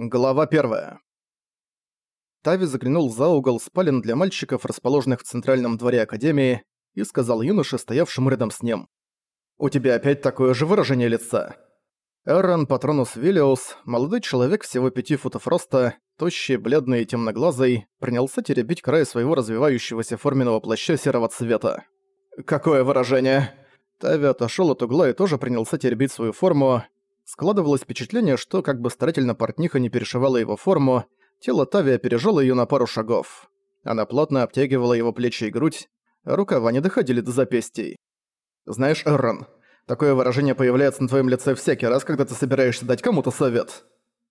Глава 1. Тави заглянул за угол спален для мальчиков, расположенных в центральном дворе Академии, и сказал юноше, стоявшему рядом с ним. «У тебя опять такое же выражение лица». Эррон Патронус Виллиус, молодой человек всего пяти футов роста, тощий, бледный и темноглазый, принялся теребить край своего развивающегося форменного плаща серого цвета. «Какое выражение?» Тави отошёл от угла и тоже принялся теребить свою форму, Складывалось впечатление, что как бы старательно портниха не перешивала его форму, тело Тави опережало её на пару шагов. Она плотно обтягивала его плечи и грудь, рукава не доходили до запястий. «Знаешь, Эррон, такое выражение появляется на твоем лице всякий раз, когда ты собираешься дать кому-то совет.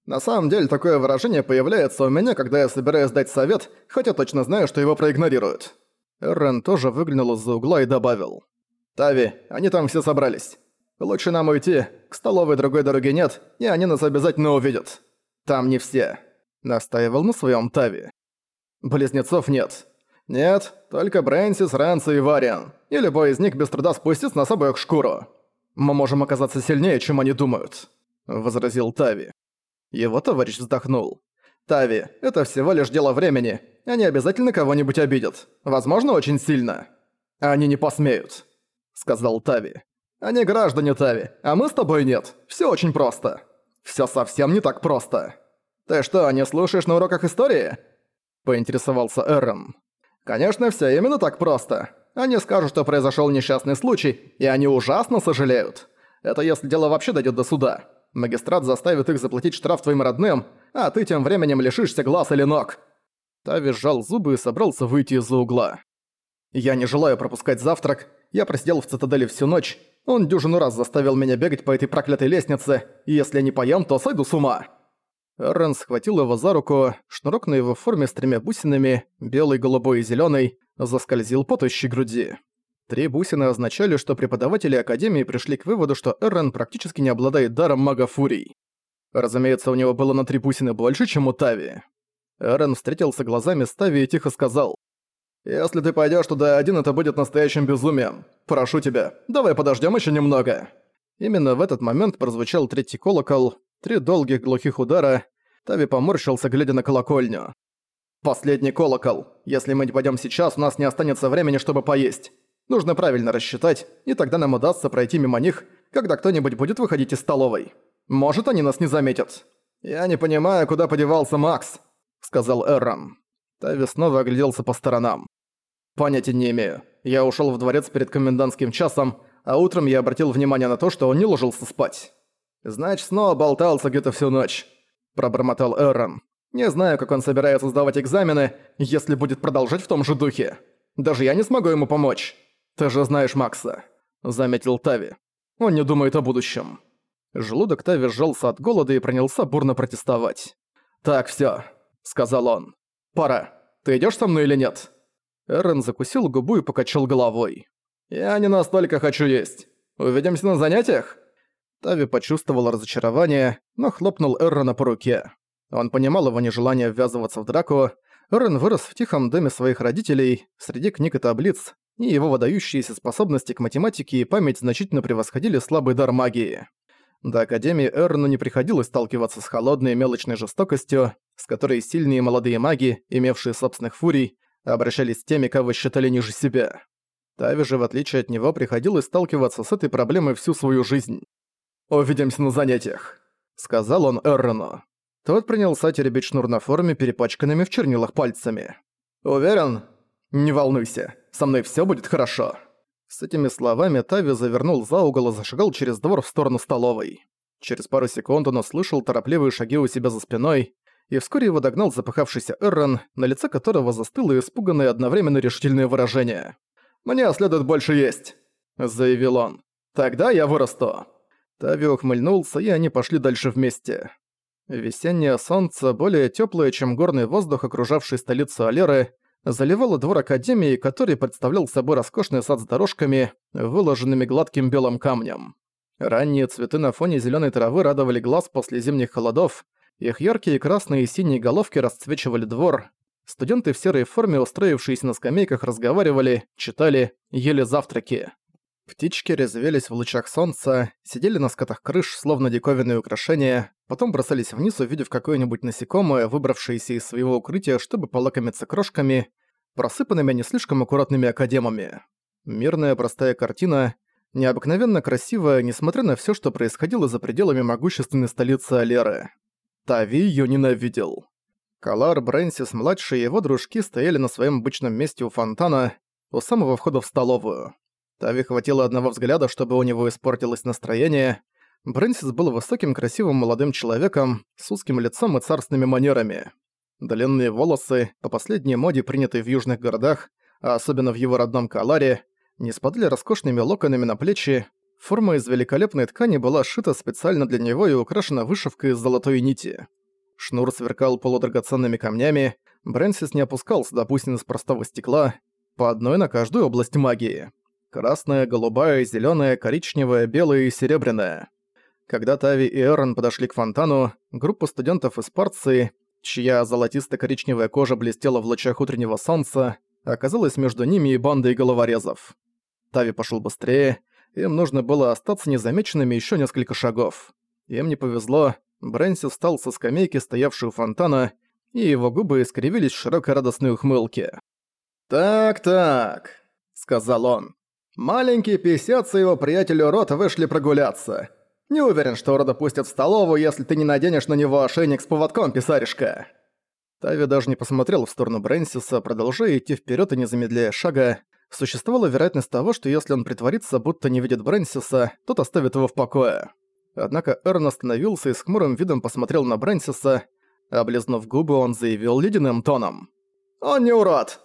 На самом деле, такое выражение появляется у меня, когда я собираюсь дать совет, хотя точно знаю, что его проигнорируют». Эррон тоже выглянул из-за угла и добавил. «Тави, они там все собрались. Лучше нам уйти, к столовой другой дороги нет, и они нас обязательно увидят. Там не все. Настаивал на своем Тави. Близнецов нет. Нет, только Брэнсис, Рэнси и Вариан. И любой из них без труда спустится на собой их шкуру. Мы можем оказаться сильнее, чем они думают», — возразил Тави. Его товарищ вздохнул. «Тави, это всего лишь дело времени. Они обязательно кого-нибудь обидят. Возможно, очень сильно. Они не посмеют», — сказал Тави. Они граждане Тави, а мы с тобой нет. Все очень просто. Все совсем не так просто. Ты что, не слушаешь на уроках истории? Поинтересовался Эрон. Конечно, все именно так просто. Они скажут, что произошел несчастный случай, и они ужасно сожалеют. Это если дело вообще дойдет до суда. Магистрат заставит их заплатить штраф твоим родным, а ты тем временем лишишься глаз или ног. Тави сжал зубы и собрался выйти из-за угла. Я не желаю пропускать завтрак, я просидел в цитадели всю ночь, он дюжину раз заставил меня бегать по этой проклятой лестнице, и если я не поем, то сойду с ума». Рен схватил его за руку, шнурок на его форме с тремя бусинами, белый, голубой и зелёный, заскользил по тощей груди. Три бусины означали, что преподаватели Академии пришли к выводу, что Эрен практически не обладает даром мага Фурий. Разумеется, у него было на три бусины больше, чем у Тави. Эрен встретился глазами с Тави и тихо сказал. «Если ты пойдёшь туда один, это будет настоящим безумием. Прошу тебя, давай подождём ещё немного». Именно в этот момент прозвучал третий колокол, три долгих глухих удара. Тави поморщился, глядя на колокольню. «Последний колокол. Если мы не пойдём сейчас, у нас не останется времени, чтобы поесть. Нужно правильно рассчитать, и тогда нам удастся пройти мимо них, когда кто-нибудь будет выходить из столовой. Может, они нас не заметят». «Я не понимаю, куда подевался Макс», — сказал Эррон. Тави снова огляделся по сторонам. «Понятия не имею. Я ушёл в дворец перед комендантским часом, а утром я обратил внимание на то, что он не ложился спать. Значит, снова болтался где-то всю ночь», – пробормотал Эрон. «Не знаю, как он собирается сдавать экзамены, если будет продолжать в том же духе. Даже я не смогу ему помочь. Ты же знаешь Макса», – заметил Тави. «Он не думает о будущем». Желудок Тави сжался от голода и принялся бурно протестовать. «Так, всё», – сказал он. «Пора. Ты идёшь со мной или нет?» Эрен закусил губу и покачал головой. «Я не настолько хочу есть. Увидимся на занятиях?» Тави почувствовал разочарование, но хлопнул Эррона по руке. Он понимал его нежелание ввязываться в драку. Эррон вырос в тихом доме своих родителей, среди книг и таблиц, и его выдающиеся способности к математике и память значительно превосходили слабый дар магии. До Академии Эррону не приходилось сталкиваться с холодной мелочной жестокостью, с которой сильные молодые маги, имевшие собственных фурий, обращались с теми, кого считали ниже себя. Тави же, в отличие от него, приходилось сталкиваться с этой проблемой всю свою жизнь. «Увидимся на занятиях», — сказал он Эррону. Тот принялся теребить шнур на форме, перепачканными в чернилах пальцами. «Уверен? Не волнуйся, со мной всё будет хорошо». С этими словами Тави завернул за угол и зашагал через двор в сторону столовой. Через пару секунд он услышал торопливые шаги у себя за спиной, и вскоре его догнал запыхавшийся Эррон, на лице которого застыло испуганное одновременно решительное выражение. «Мне следует больше есть», — заявил он. «Тогда я вырасту». Тави ухмыльнулся, и они пошли дальше вместе. Весеннее солнце, более тёплое, чем горный воздух, окружавший столицу Алеры, заливало двор Академии, который представлял собой роскошный сад с дорожками, выложенными гладким белым камнем. Ранние цветы на фоне зелёной травы радовали глаз после зимних холодов, их яркие красные и синие головки расцвечивали двор. Студенты в серой форме, устроившиеся на скамейках, разговаривали, читали, ели завтраки. Птички резвились в лучах солнца, сидели на скатах крыш, словно диковинные украшения, потом бросались вниз, увидев какое-нибудь насекомое, выбравшееся из своего укрытия, чтобы полакомиться крошками, просыпанными не слишком аккуратными академами. Мирная простая картина, необыкновенно красивая, несмотря на все, что происходило за пределами могущественной столицы Алеры. Тави ее ненавидел. Калар, Брэнсис-младший и его дружки стояли на своем обычном месте у фонтана, у самого входа в столовую. Тави хватило одного взгляда, чтобы у него испортилось настроение. Брэнсис был высоким красивым молодым человеком, с узким лицом и царственными манерами. Длинные волосы, по последней моде принятые в южных городах, а особенно в его родном Каларе, не спадали роскошными локонами на плечи, форма из великолепной ткани была сшита специально для него и украшена вышивкой из золотой нити. Шнур сверкал полудрагоценными камнями, Брэнсис не опускался до из простого стекла, по одной на каждую область магии. Красная, голубая, зеленая, коричневая, белая и серебряная. Когда Тави и Эрон подошли к фонтану, группа студентов из Парции, чья золотисто-коричневая кожа блестела в лучах утреннего солнца, оказалась между ними и бандой головорезов. Тави пошел быстрее, им нужно было остаться незамеченными еще несколько шагов. Им не повезло, Брэнси встал со скамейки, стоявшей у фонтана, и его губы искривились в широкой радостной ухмылке. «Так-так», — сказал он. Маленький писец и его приятелю Рот вышли прогуляться. Не уверен, что Рода пустят в столовую, если ты не наденешь на него ошейник с поводком, писаришка». Тави даже не посмотрел в сторону Брэнсиса, продолжая идти вперед и не замедляя шага. Существовала вероятность того, что если он притворится, будто не видит Брэнсиса, тот оставит его в покое. Однако Эрн остановился и с хмурым видом посмотрел на Брэнсиса. Облизнув губы, он заявил ледяным тоном. «Он не урод!»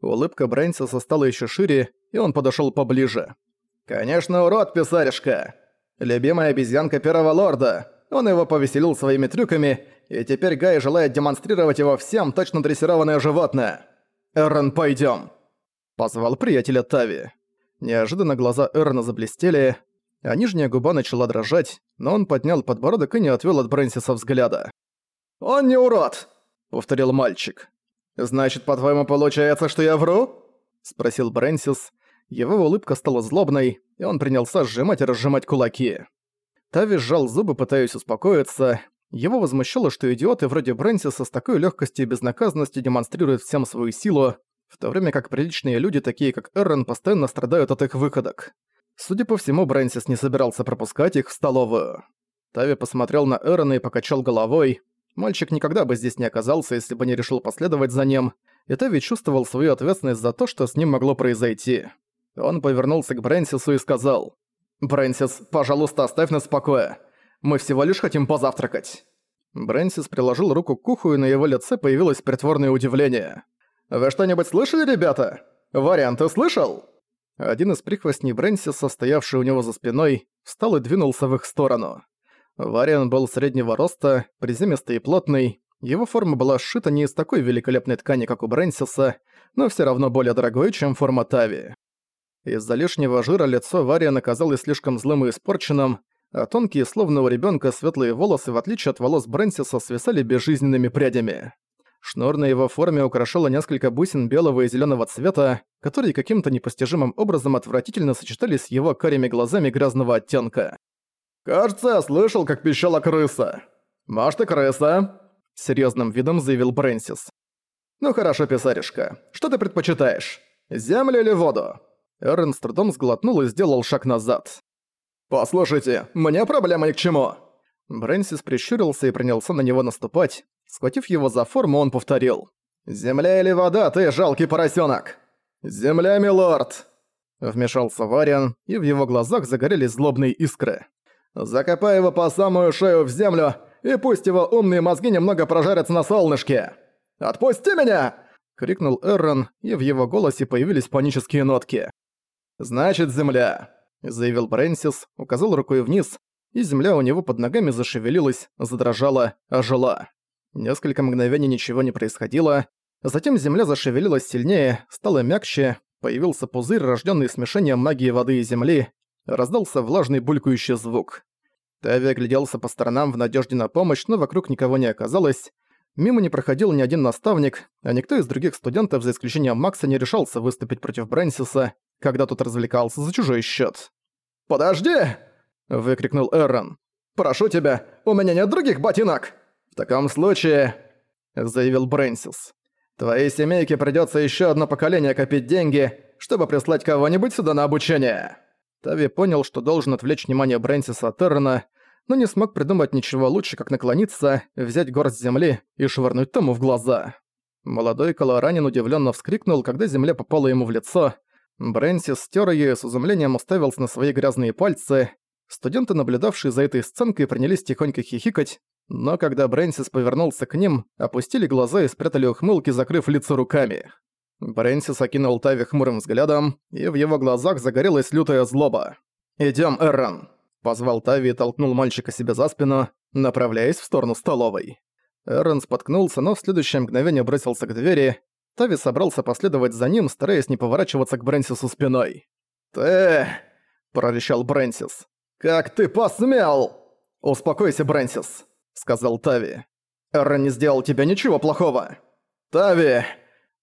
Улыбка Брэнсиса стала еще шире, и он подошел поближе. «Конечно, урод, писаришка! Любимая обезьянка первого лорда! Он его повеселил своими трюками, и теперь Гай желает демонстрировать его всем точно дрессированное животное! Эрон, пойдем! Позвал приятеля Тави. Неожиданно глаза Эрона заблестели, а нижняя губа начала дрожать, но он поднял подбородок и не отвел от Брэнсиса взгляда. «Он не урод!» — повторил мальчик. «Значит, по-твоему, получается, что я вру?» — спросил Брэнсис. Его улыбка стала злобной, и он принялся сжимать и разжимать кулаки. Тави сжал зубы, пытаясь успокоиться. Его возмущало, что идиоты вроде Брэнсиса с такой легкостью и безнаказанностью демонстрируют всем свою силу, в то время как приличные люди, такие как Эррон, постоянно страдают от их выходок. Судя по всему, Брэнсис не собирался пропускать их в столовую. Тави посмотрел на Эрона и покачал головой, Мальчик никогда бы здесь не оказался, если бы не решил последовать за ним, и Тави чувствовал свою ответственность за то, что с ним могло произойти. Он повернулся к Брэнсису и сказал, «Брэнсис, пожалуйста, оставь нас в покое. Мы всего лишь хотим позавтракать». Брэнсис приложил руку к уху, и на его лице появилось притворное удивление. «Вы что-нибудь слышали, ребята? Вариант, ты слышал?» Один из прихвостней Брэнсиса, стоявший у него за спиной, встал и двинулся в их сторону. Вариан был среднего роста, приземистый и плотный. Его форма была сшита не из такой великолепной ткани, как у Брэнсиса, но все равно более дорогой, чем форма Тави. Из-за лишнего жира лицо Вариана казалось слишком злым и испорченным, а тонкие, словно у ребенка, светлые волосы, в отличие от волос Брэнсиса, свисали безжизненными прядями. Шнур на его форме украшало несколько бусин белого и зеленого цвета, которые каким-то непостижимым образом отвратительно сочетались с его карими глазами грязного оттенка. «Кажется, я слышал, как пищала крыса. Может, и крыса?» Серьезным видом заявил Брэнсис. «Ну хорошо, писаришка. Что ты предпочитаешь? Землю или воду?» Эрен с трудом сглотнул и сделал шаг назад. «Послушайте, мне проблема ни к чему!» Брэнсис прищурился и принялся на него наступать. Схватив его за форму, он повторил. «Земля или вода, ты жалкий поросенок!» «Земля, милорд!» Вмешался Вариан, и в его глазах загорелись злобные искры. Закопай его по самую шею в землю, и пусть его умные мозги немного прожарятся на солнышке. Отпусти меня!» — крикнул Эррон, и в его голосе появились панические нотки. «Значит, земля!» — заявил Брэнсис, указал рукой вниз, и земля у него под ногами зашевелилась, задрожала, ожила. Несколько мгновений ничего не происходило, затем земля зашевелилась сильнее, стала мягче, появился пузырь, рожденный смешением магии воды и земли, раздался влажный булькающий звук. Тави огляделся по сторонам в надежде на помощь, но вокруг никого не оказалось. Мимо не проходил ни один наставник, а никто из других студентов, за исключением Макса, не решался выступить против Брэнсиса, когда тот развлекался за чужой счет. «Подожди!» — выкрикнул Эррон. «Прошу тебя, у меня нет других ботинок!» «В таком случае...» — заявил Брэнсис. «Твоей семейке придётся ещё одно поколение копить деньги, чтобы прислать кого-нибудь сюда на обучение». Тави понял, что должен отвлечь внимание Брэнсиса от Эррона, но не смог придумать ничего лучше, как наклониться, взять горсть земли и швырнуть тому в глаза. Молодой колоранин удивлённо вскрикнул, когда земля попала ему в лицо. Брэнсис стер и с изумлением уставился на свои грязные пальцы. Студенты, наблюдавшие за этой сценкой, принялись тихонько хихикать, но когда Брэнсис повернулся к ним, опустили глаза и спрятали ухмылки, закрыв лицо руками. Брэнсис окинул Тави хмурым взглядом, и в его глазах загорелась лютая злоба. «Идём, Эррон!» – позвал Тави и толкнул мальчика себе за спину, направляясь в сторону столовой. Эррон споткнулся, но в следующее мгновение бросился к двери. Тави собрался последовать за ним, стараясь не поворачиваться к Брэнсису спиной. «Ты...» – прорычал Брэнсис. «Как ты посмел?» «Успокойся, Брэнсис», – сказал Тави. «Эррон не сделал тебе ничего плохого». «Тави!»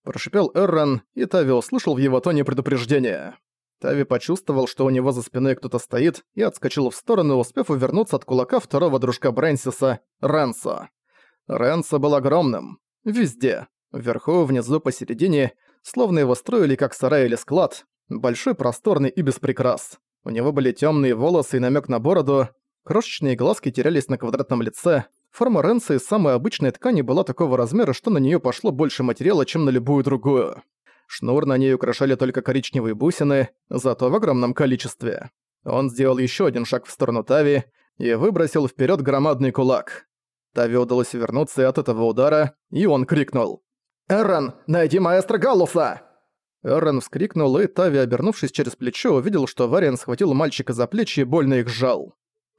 Прошипел Эррон, и Тави услышал в его тоне предупреждение. Тави почувствовал, что у него за спиной кто-то стоит, и отскочил в сторону, успев увернуться от кулака второго дружка Брэнсиса, Ренсо. Ренсо был огромным. Везде. Вверху, внизу, посередине, словно его строили как сарай или склад, большой, просторный и без. У него были темные волосы и намек на бороду, крошечные глазки терялись на квадратном лице, Форма Ренса из самой обычной ткани была такого размера, что на нее пошло больше материала, чем на любую другую. Шнур на ней украшали только коричневые бусины, зато в огромном количестве. Он сделал еще один шаг в сторону Тави и выбросил вперед громадный кулак. Тави удалось вернуться от этого удара, и он крикнул. «Эррон, найди маэстро Галлуса!» Эррон вскрикнул, и Тави, обернувшись через плечо, увидел, что Вариан схватил мальчика за плечи и больно их сжал.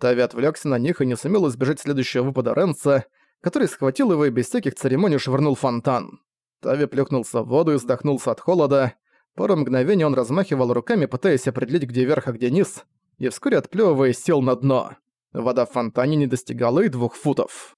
Тави отвлекся на них и не сумел избежать следующего выпада Ренца, который схватил его и без всяких церемоний швырнул фонтан. Тави плюхнулся в воду и вздохнулся от холода. Пару мгновений он размахивал руками, пытаясь определить, где верх, а где низ, и вскоре, отплёвываясь, сел на дно. Вода в фонтане не достигала и двух футов.